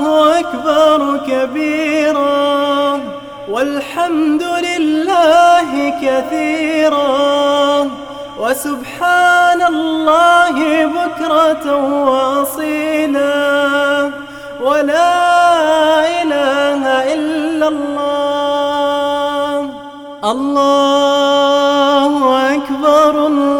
الله أكبر كبيرا والحمد لله كثيرا. وسبحان الله بكرة وأصيلا. ولا إله إلا الله. الله أكبر الله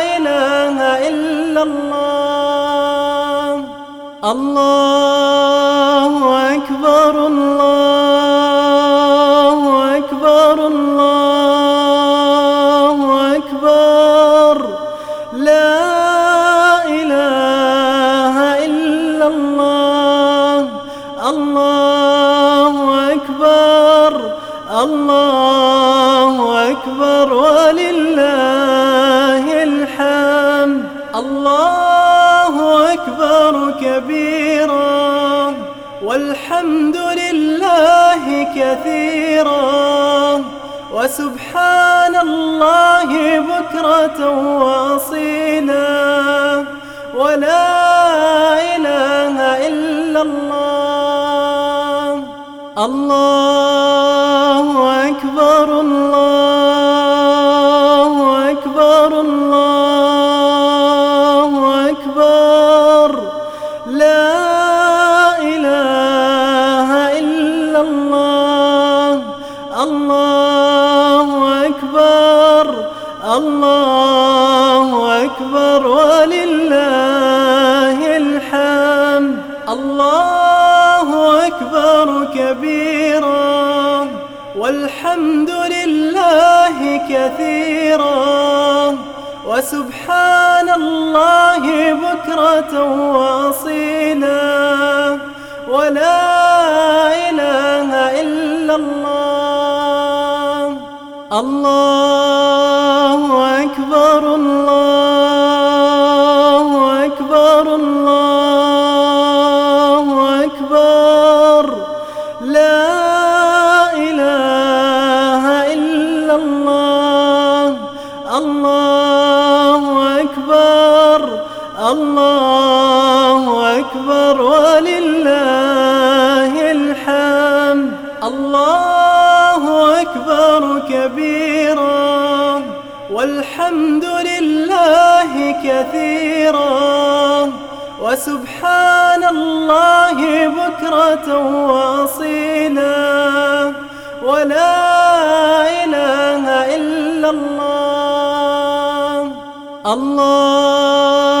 الله أكبر الله والحمد لله كثيرا وسبحان الله بكرة وأصيلا. ولا إله إلا الله. الله أكبر الله والحمد لله كثيرا وسبحان الله بكرة واصيلا ولا إله إلا الله. الله أكبر الله الله أكبر ولله الحمد. الله أكبر كبيرا والحمد لله كثيرا. وسبحان الله بكرة وأصيلا. ولا إله إلا الله. الله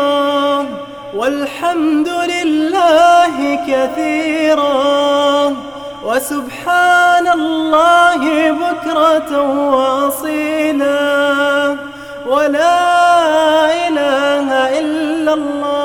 والحمد لله كثيرا وسبحان الله بكرة وأصيلا ولا إله إلا الله